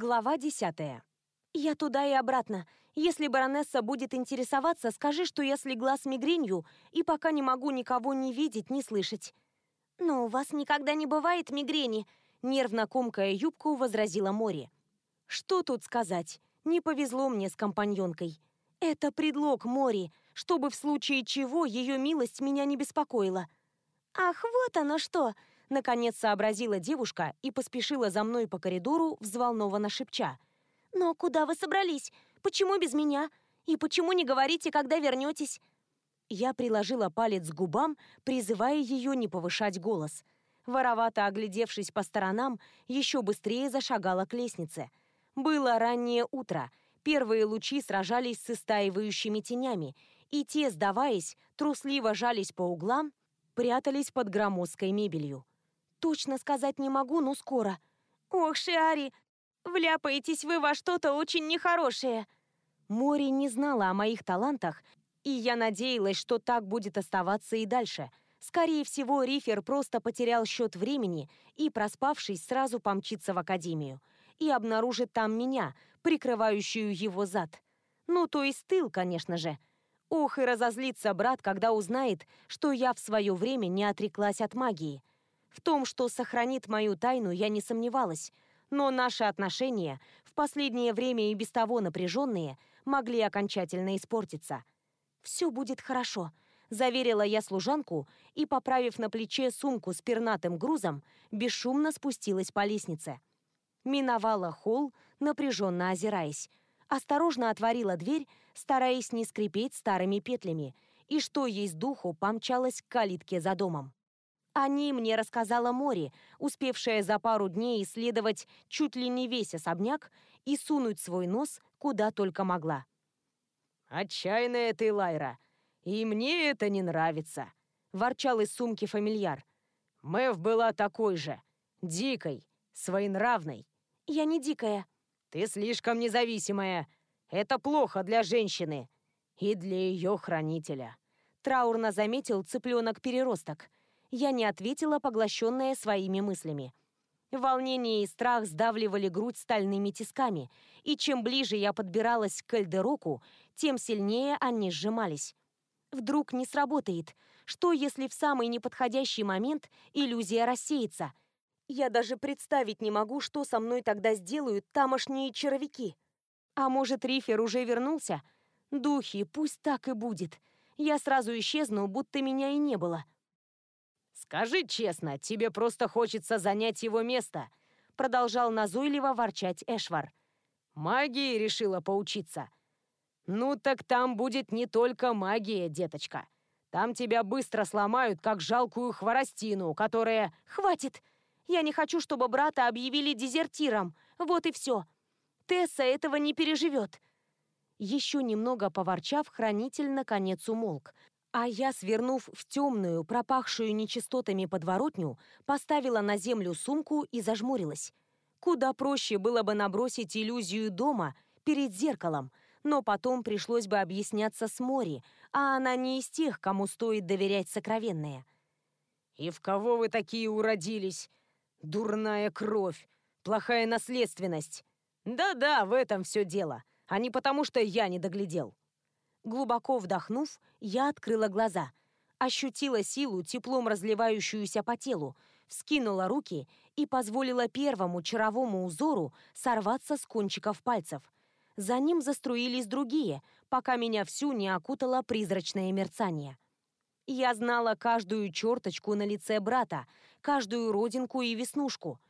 Глава десятая. «Я туда и обратно. Если баронесса будет интересоваться, скажи, что я слегла с мигренью и пока не могу никого ни видеть, ни слышать». «Но у вас никогда не бывает мигрени», — нервно комкая юбку возразила Мори. «Что тут сказать? Не повезло мне с компаньонкой. Это предлог Мори, чтобы в случае чего ее милость меня не беспокоила». «Ах, вот оно что!» Наконец сообразила девушка и поспешила за мной по коридору, взволнованно шепча. «Но куда вы собрались? Почему без меня? И почему не говорите, когда вернетесь?» Я приложила палец к губам, призывая ее не повышать голос. Воровато оглядевшись по сторонам, еще быстрее зашагала к лестнице. Было раннее утро. Первые лучи сражались с истаивающими тенями, и те, сдаваясь, трусливо жались по углам, прятались под громоздкой мебелью. Точно сказать не могу, но скоро. Ох, Шиари, вляпаетесь вы во что-то очень нехорошее. Мори не знала о моих талантах, и я надеялась, что так будет оставаться и дальше. Скорее всего, Рифер просто потерял счет времени и, проспавшись, сразу помчится в академию. И обнаружит там меня, прикрывающую его зад. Ну, то есть тыл, конечно же. Ох, и разозлится брат, когда узнает, что я в свое время не отреклась от магии. В том, что сохранит мою тайну, я не сомневалась, но наши отношения, в последнее время и без того напряженные, могли окончательно испортиться. «Все будет хорошо», — заверила я служанку и, поправив на плече сумку с пернатым грузом, бесшумно спустилась по лестнице. Миновала холл, напряженно озираясь. Осторожно отворила дверь, стараясь не скрипеть старыми петлями, и что есть духу, помчалась к калитке за домом. О ней мне рассказала Мори, успевшая за пару дней исследовать чуть ли не весь особняк и сунуть свой нос куда только могла. «Отчаянная ты, Лайра, и мне это не нравится», — ворчал из сумки фамильяр. «Мэв была такой же, дикой, своенравной». «Я не дикая». «Ты слишком независимая. Это плохо для женщины и для ее хранителя», — траурно заметил цыпленок-переросток я не ответила, поглощенная своими мыслями. Волнение и страх сдавливали грудь стальными тисками, и чем ближе я подбиралась к Эльдероку, тем сильнее они сжимались. Вдруг не сработает. Что, если в самый неподходящий момент иллюзия рассеется? Я даже представить не могу, что со мной тогда сделают тамошние червяки. А может, Рифер уже вернулся? Духи, пусть так и будет. Я сразу исчезну, будто меня и не было. «Скажи честно, тебе просто хочется занять его место», продолжал назойливо ворчать Эшвар. «Магии решила поучиться». «Ну так там будет не только магия, деточка. Там тебя быстро сломают, как жалкую хворостину, которая...» «Хватит! Я не хочу, чтобы брата объявили дезертиром. Вот и все. Тесса этого не переживет». Еще немного поворчав, хранитель наконец умолк, а я, свернув в темную, пропахшую нечистотами подворотню, поставила на землю сумку и зажмурилась. Куда проще было бы набросить иллюзию дома перед зеркалом, но потом пришлось бы объясняться с Мори, а она не из тех, кому стоит доверять сокровенное. «И в кого вы такие уродились? Дурная кровь, плохая наследственность. Да-да, в этом все дело, а не потому, что я не доглядел». Глубоко вдохнув, я открыла глаза. Ощутила силу, теплом разливающуюся по телу, вскинула руки и позволила первому чаровому узору сорваться с кончиков пальцев. За ним заструились другие, пока меня всю не окутало призрачное мерцание. Я знала каждую черточку на лице брата, каждую родинку и веснушку.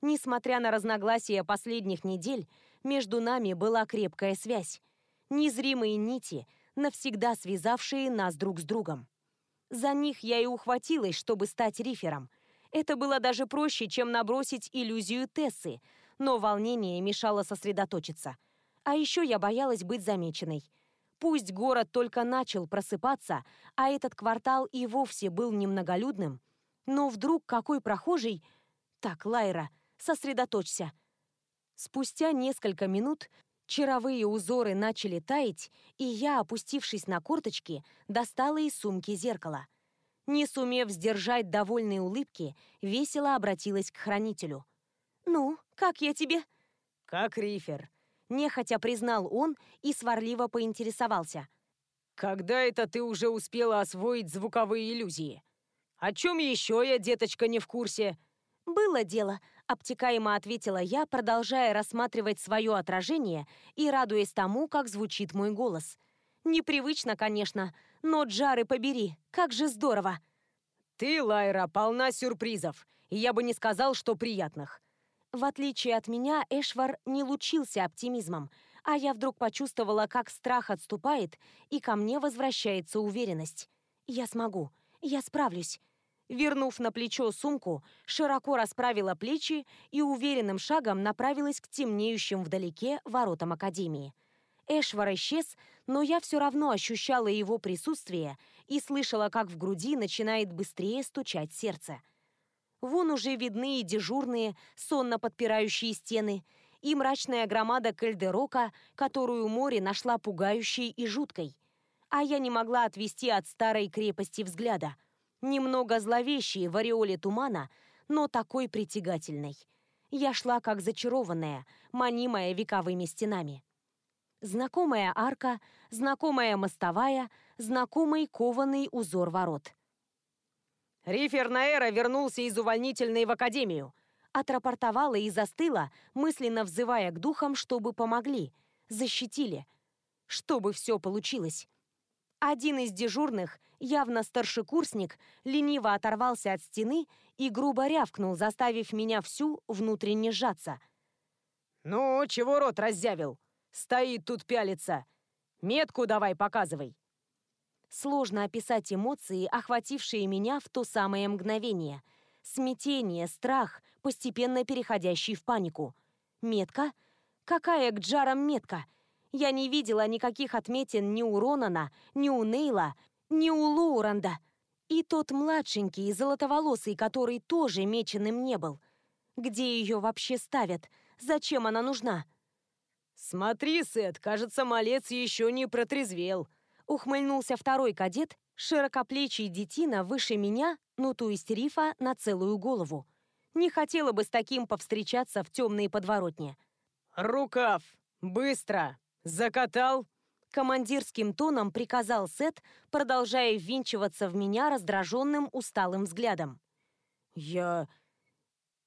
Несмотря на разногласия последних недель, между нами была крепкая связь. Незримые нити — навсегда связавшие нас друг с другом. За них я и ухватилась, чтобы стать рифером. Это было даже проще, чем набросить иллюзию Тессы, но волнение мешало сосредоточиться. А еще я боялась быть замеченной. Пусть город только начал просыпаться, а этот квартал и вовсе был немноголюдным, но вдруг какой прохожий... Так, Лайра, сосредоточься. Спустя несколько минут Чаровые узоры начали таять, и я, опустившись на корточки, достала из сумки зеркало. Не сумев сдержать довольной улыбки, весело обратилась к хранителю. «Ну, как я тебе?» «Как рифер», — нехотя признал он и сварливо поинтересовался. «Когда это ты уже успела освоить звуковые иллюзии? О чем еще я, деточка, не в курсе?» «Было дело», — обтекаемо ответила я, продолжая рассматривать свое отражение и радуясь тому, как звучит мой голос. «Непривычно, конечно, но Джары побери, как же здорово!» «Ты, Лайра, полна сюрпризов, и я бы не сказал, что приятных. В отличие от меня, Эшвар не лучился оптимизмом, а я вдруг почувствовала, как страх отступает, и ко мне возвращается уверенность. Я смогу, я справлюсь. Вернув на плечо сумку, широко расправила плечи и уверенным шагом направилась к темнеющим вдалеке воротам Академии. Эшвар исчез, но я все равно ощущала его присутствие и слышала, как в груди начинает быстрее стучать сердце. Вон уже видны и дежурные, сонно подпирающие стены, и мрачная громада Кальдерока, которую море нашла пугающей и жуткой. А я не могла отвести от старой крепости взгляда. Немного зловещей в ореоле тумана, но такой притягательной. Я шла как зачарованная, манимая вековыми стенами. Знакомая арка, знакомая мостовая, знакомый кованый узор ворот. Рифер Наэра вернулся из увольнительной в академию. Отрапортовала и застыла, мысленно взывая к духам, чтобы помогли, защитили, чтобы все получилось. Один из дежурных, явно старшекурсник, лениво оторвался от стены и грубо рявкнул, заставив меня всю внутренне сжаться. «Ну, чего рот раззявил? Стоит тут пялится. Метку давай показывай». Сложно описать эмоции, охватившие меня в то самое мгновение. Смятение, страх, постепенно переходящий в панику. Метка? Какая к джарам метка? Я не видела никаких отметин ни у Ронана, ни у Нейла, ни у Лоуранда. И тот младшенький, золотоволосый, который тоже меченым не был. Где ее вообще ставят? Зачем она нужна? «Смотри, Сет, кажется, малец еще не протрезвел», Ухмыльнулся второй кадет, широкоплечий детина выше меня, ну то есть рифа, на целую голову. Не хотела бы с таким повстречаться в темные подворотне. «Рукав! Быстро! Закатал!» Командирским тоном приказал Сет, продолжая ввинчиваться в меня раздраженным усталым взглядом. «Я...»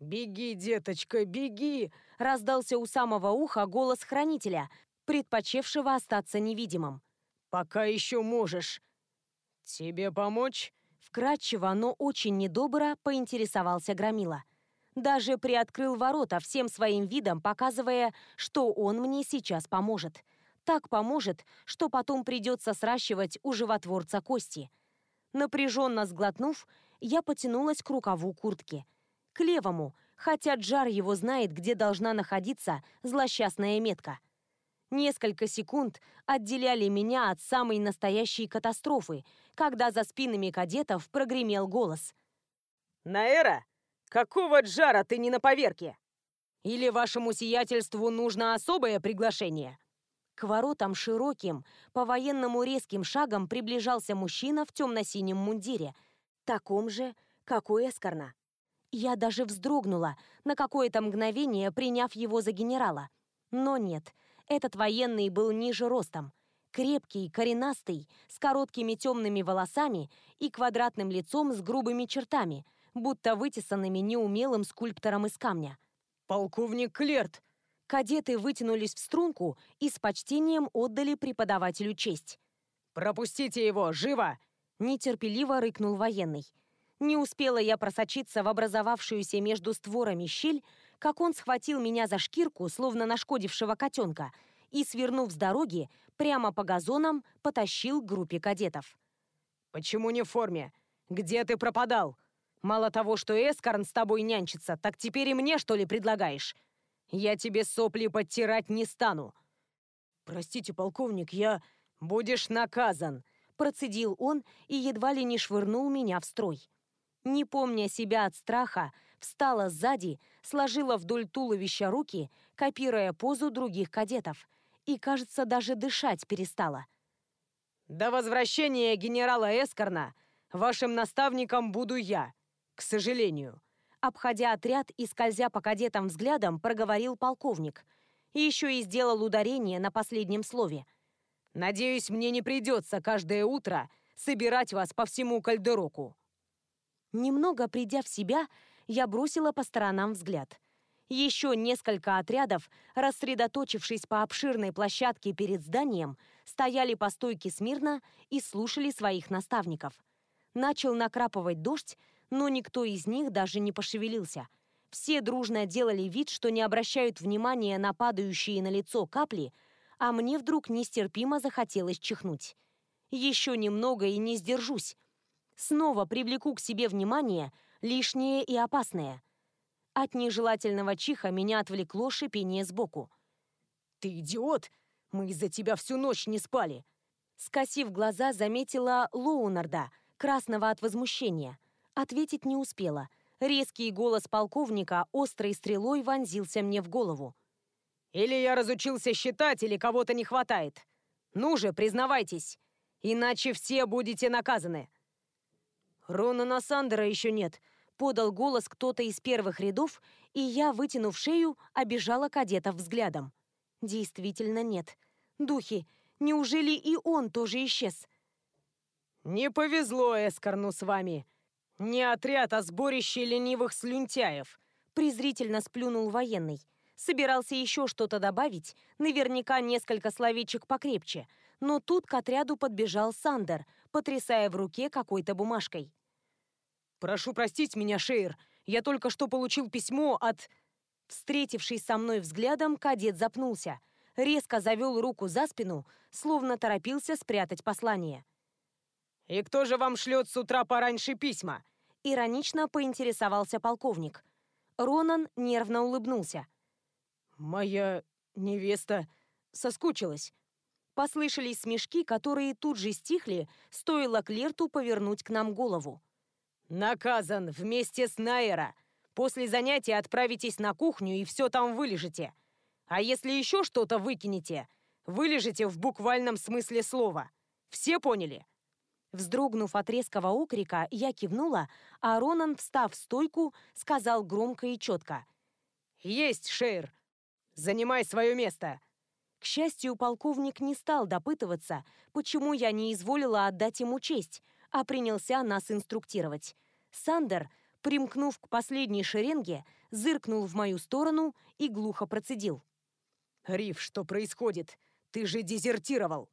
«Беги, деточка, беги!» раздался у самого уха голос хранителя, предпочевшего остаться невидимым. Пока еще можешь. Тебе помочь? Вкратчиво, но очень недобро поинтересовался Громила. Даже приоткрыл ворота всем своим видом, показывая, что он мне сейчас поможет. Так поможет, что потом придется сращивать у животворца кости. Напряженно сглотнув, я потянулась к рукаву куртки. К левому, хотя Джар его знает, где должна находиться злосчастная метка. Несколько секунд отделяли меня от самой настоящей катастрофы, когда за спинами кадетов прогремел голос. «Наэра, какого джара ты не на поверке? Или вашему сиятельству нужно особое приглашение?» К воротам широким, по-военному резким шагом приближался мужчина в темно-синем мундире, таком же, как у Эскорна. Я даже вздрогнула, на какое-то мгновение приняв его за генерала. Но нет, этот военный был ниже ростом. Крепкий, коренастый, с короткими темными волосами и квадратным лицом с грубыми чертами, будто вытесанными неумелым скульптором из камня. «Полковник Клерт!» Кадеты вытянулись в струнку и с почтением отдали преподавателю честь. «Пропустите его! Живо!» Нетерпеливо рыкнул военный. Не успела я просочиться в образовавшуюся между створами щель, как он схватил меня за шкирку, словно нашкодившего котенка, и, свернув с дороги, прямо по газонам потащил к группе кадетов. «Почему не в форме? Где ты пропадал? Мало того, что Эскарн с тобой нянчится, так теперь и мне, что ли, предлагаешь? Я тебе сопли подтирать не стану!» «Простите, полковник, я...» «Будешь наказан!» Процедил он и едва ли не швырнул меня в строй. Не помня себя от страха, встала сзади, сложила вдоль туловища руки, копируя позу других кадетов, и, кажется, даже дышать перестала. «До возвращения генерала Эскорна вашим наставником буду я, к сожалению». Обходя отряд и скользя по кадетам взглядом, проговорил полковник. Еще и сделал ударение на последнем слове. «Надеюсь, мне не придется каждое утро собирать вас по всему Кальдероку». Немного придя в себя, я бросила по сторонам взгляд. Еще несколько отрядов, рассредоточившись по обширной площадке перед зданием, стояли по стойке смирно и слушали своих наставников. Начал накрапывать дождь, но никто из них даже не пошевелился. Все дружно делали вид, что не обращают внимания на падающие на лицо капли, а мне вдруг нестерпимо захотелось чихнуть. Еще немного и не сдержусь. Снова привлеку к себе внимание, лишнее и опасное. От нежелательного чиха меня отвлекло шипение сбоку. «Ты идиот! Мы из-за тебя всю ночь не спали!» Скосив глаза, заметила Лоунарда, красного от возмущения. Ответить не успела. Резкий голос полковника острой стрелой вонзился мне в голову. «Или я разучился считать, или кого-то не хватает. Ну же, признавайтесь, иначе все будете наказаны!» «Ронана Сандера еще нет», — подал голос кто-то из первых рядов, и я, вытянув шею, обижала кадетов взглядом. «Действительно нет. Духи, неужели и он тоже исчез?» «Не повезло Эскорну с вами. Не отряд, а сборище ленивых слюнтяев», — презрительно сплюнул военный. Собирался еще что-то добавить, наверняка несколько словечек покрепче, но тут к отряду подбежал Сандер, потрясая в руке какой-то бумажкой. «Прошу простить меня, Шейр, я только что получил письмо от...» Встретившись со мной взглядом, кадет запнулся, резко завел руку за спину, словно торопился спрятать послание. «И кто же вам шлет с утра пораньше письма?» Иронично поинтересовался полковник. Ронан нервно улыбнулся. «Моя невеста соскучилась». Послышались смешки, которые тут же стихли, стоило Клерту повернуть к нам голову. «Наказан вместе с Найера. После занятия отправитесь на кухню и все там вылежите. А если еще что-то выкинете, вылежите в буквальном смысле слова. Все поняли?» Вздрогнув от резкого окрика, я кивнула, а Ронан, встав в стойку, сказал громко и четко. «Есть, Шейр! Занимай свое место!» К счастью, полковник не стал допытываться, почему я не изволила отдать ему честь, а принялся нас инструктировать. Сандер, примкнув к последней шеренге, зыркнул в мою сторону и глухо процедил. «Риф, что происходит? Ты же дезертировал!»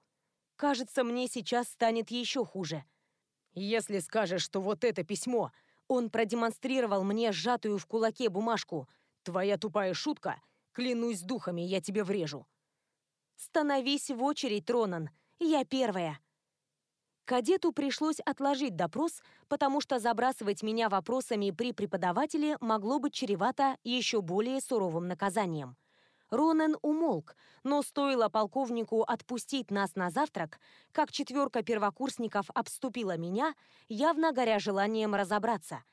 «Кажется, мне сейчас станет еще хуже». «Если скажешь, что вот это письмо...» Он продемонстрировал мне сжатую в кулаке бумажку. «Твоя тупая шутка, клянусь духами, я тебе врежу». «Становись в очередь, Ронан. Я первая». Кадету пришлось отложить допрос, потому что забрасывать меня вопросами при преподавателе могло быть чревато еще более суровым наказанием. Ронен умолк, но стоило полковнику отпустить нас на завтрак, как четверка первокурсников обступила меня, явно горя желанием разобраться.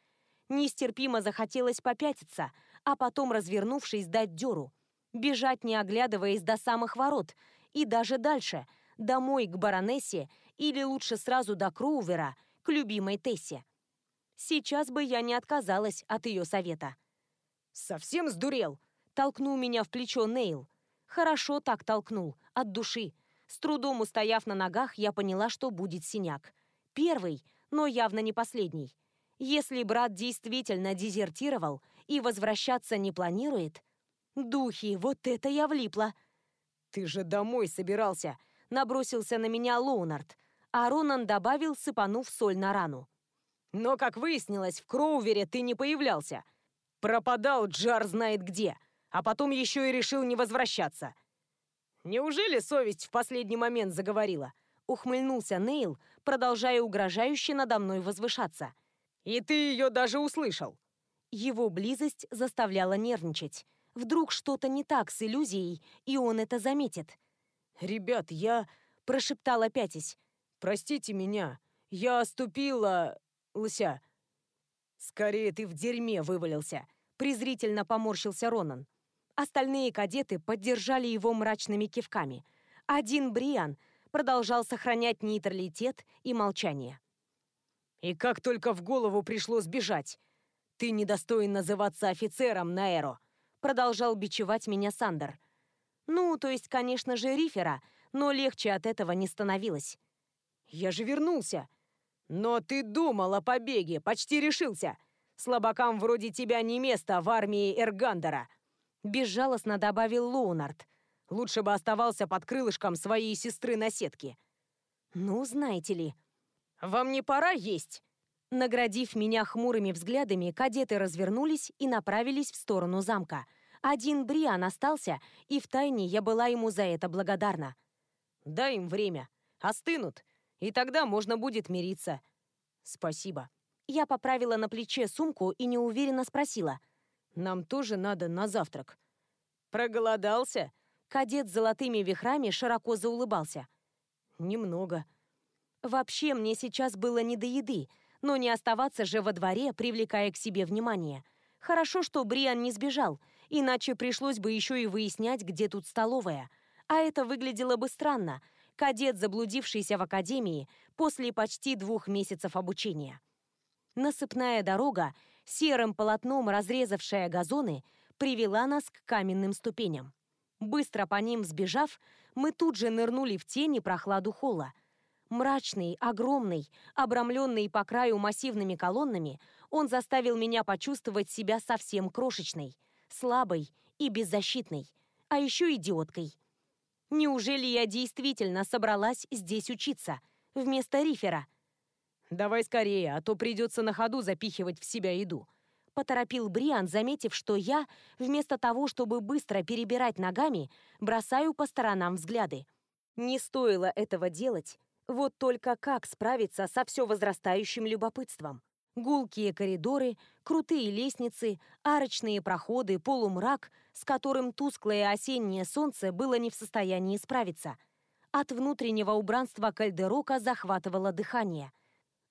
Нестерпимо захотелось попятиться, а потом, развернувшись, дать дёру бежать не оглядываясь до самых ворот, и даже дальше, домой к баронессе или лучше сразу до Кроувера, к любимой Тессе. Сейчас бы я не отказалась от ее совета. «Совсем сдурел?» — толкнул меня в плечо Нейл. Хорошо так толкнул, от души. С трудом устояв на ногах, я поняла, что будет синяк. Первый, но явно не последний. Если брат действительно дезертировал и возвращаться не планирует, Духи, вот это я влипла. Ты же домой собирался. Набросился на меня Лоунард, а Ронан добавил, сыпанув соль на рану. Но, как выяснилось, в Кроувере ты не появлялся. Пропадал Джар знает где, а потом еще и решил не возвращаться. Неужели совесть в последний момент заговорила? Ухмыльнулся Нейл, продолжая угрожающе надо мной возвышаться. И ты ее даже услышал. Его близость заставляла нервничать. Вдруг что-то не так с иллюзией, и он это заметит. «Ребят, я...» – прошептала пятясь. «Простите меня. Я оступила... лся». «Скорее ты в дерьме вывалился», – презрительно поморщился Ронан. Остальные кадеты поддержали его мрачными кивками. Один Бриан продолжал сохранять нейтралитет и молчание. «И как только в голову пришло сбежать? Ты недостоин называться офицером, Наэро. Продолжал бичевать меня Сандер. Ну, то есть, конечно же, Рифера, но легче от этого не становилось. «Я же вернулся!» «Но ты думал о побеге, почти решился! Слабакам вроде тебя не место в армии Эргандера!» Безжалостно добавил Лоунард. «Лучше бы оставался под крылышком своей сестры на сетке». «Ну, знаете ли...» «Вам не пора есть?» Наградив меня хмурыми взглядами, кадеты развернулись и направились в сторону замка. Один Бриан остался, и втайне я была ему за это благодарна. «Дай им время. Остынут, и тогда можно будет мириться». «Спасибо». Я поправила на плече сумку и неуверенно спросила. «Нам тоже надо на завтрак». «Проголодался?» Кадет с золотыми вихрами широко заулыбался. «Немного». Вообще, мне сейчас было не до еды — но не оставаться же во дворе, привлекая к себе внимание. Хорошо, что Бриан не сбежал, иначе пришлось бы еще и выяснять, где тут столовая. А это выглядело бы странно. Кадет, заблудившийся в академии после почти двух месяцев обучения. Насыпная дорога, серым полотном разрезавшая газоны, привела нас к каменным ступеням. Быстро по ним сбежав, мы тут же нырнули в тень и прохладу холла – Мрачный, огромный, обрамленный по краю массивными колоннами, он заставил меня почувствовать себя совсем крошечной, слабой и беззащитной, а еще идиоткой. Неужели я действительно собралась здесь учиться, вместо рифера? «Давай скорее, а то придется на ходу запихивать в себя еду», поторопил Бриан, заметив, что я, вместо того, чтобы быстро перебирать ногами, бросаю по сторонам взгляды. Не стоило этого делать, вот только как справиться со все возрастающим любопытством? Гулкие коридоры, крутые лестницы, арочные проходы, полумрак, с которым тусклое осеннее солнце было не в состоянии справиться. От внутреннего убранства кальдерока захватывало дыхание.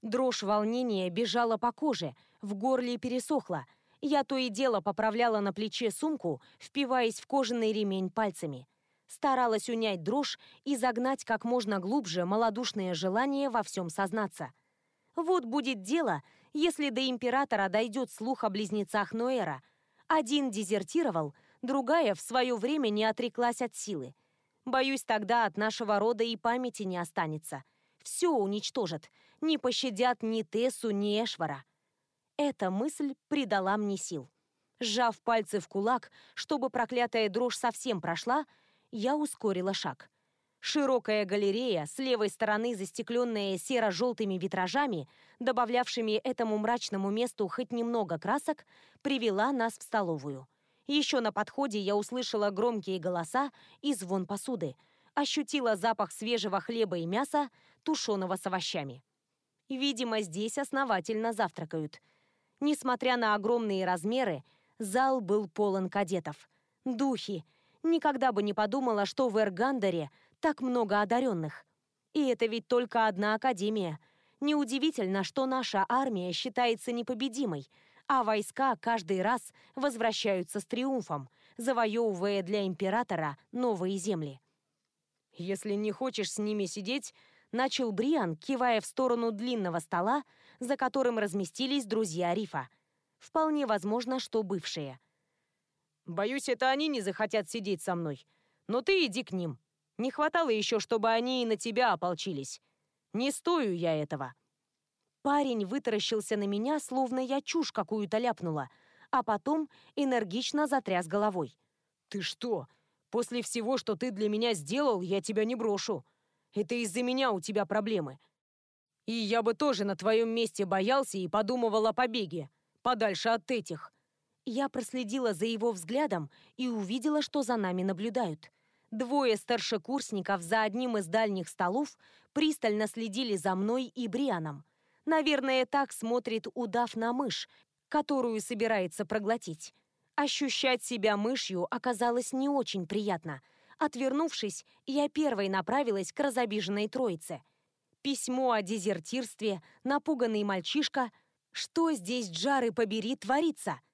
Дрожь волнения бежала по коже, в горле пересохла. Я то и дело поправляла на плече сумку, впиваясь в кожаный ремень пальцами старалась унять дрожь и загнать как можно глубже малодушное желание во всем сознаться. Вот будет дело, если до императора дойдет слух о близнецах Ноэра. Один дезертировал, другая в свое время не отреклась от силы. Боюсь, тогда от нашего рода и памяти не останется. Все уничтожат, не пощадят ни Тессу, ни Эшвара. Эта мысль придала мне сил. Сжав пальцы в кулак, чтобы проклятая дрожь совсем прошла, я ускорила шаг. Широкая галерея, с левой стороны застекленная серо-желтыми витражами, добавлявшими этому мрачному месту хоть немного красок, привела нас в столовую. Еще на подходе я услышала громкие голоса и звон посуды, ощутила запах свежего хлеба и мяса, тушеного с овощами. Видимо, здесь основательно завтракают. Несмотря на огромные размеры, зал был полон кадетов. Духи, Никогда бы не подумала, что в Эргандере так много одаренных. И это ведь только одна академия. Неудивительно, что наша армия считается непобедимой, а войска каждый раз возвращаются с триумфом, завоевывая для императора новые земли. «Если не хочешь с ними сидеть», — начал Бриан, кивая в сторону длинного стола, за которым разместились друзья Рифа. Вполне возможно, что бывшие. Боюсь, это они не захотят сидеть со мной. Но ты иди к ним. Не хватало еще, чтобы они и на тебя ополчились. Не стою я этого». Парень вытаращился на меня, словно я чушь какую-то ляпнула, а потом энергично затряс головой. «Ты что? После всего, что ты для меня сделал, я тебя не брошу. Это из-за меня у тебя проблемы. И я бы тоже на твоем месте боялся и подумывал о побеге, подальше от этих. Я проследила за его взглядом и увидела, что за нами наблюдают. Двое старшекурсников за одним из дальних столов пристально следили за мной и Брианом. Наверное, так смотрит удав на мышь, которую собирается проглотить. Ощущать себя мышью оказалось не очень приятно. Отвернувшись, я первой направилась к разобиженной троице. Письмо о дезертирстве, напуганный мальчишка. Что здесь, Джары побери, творится? —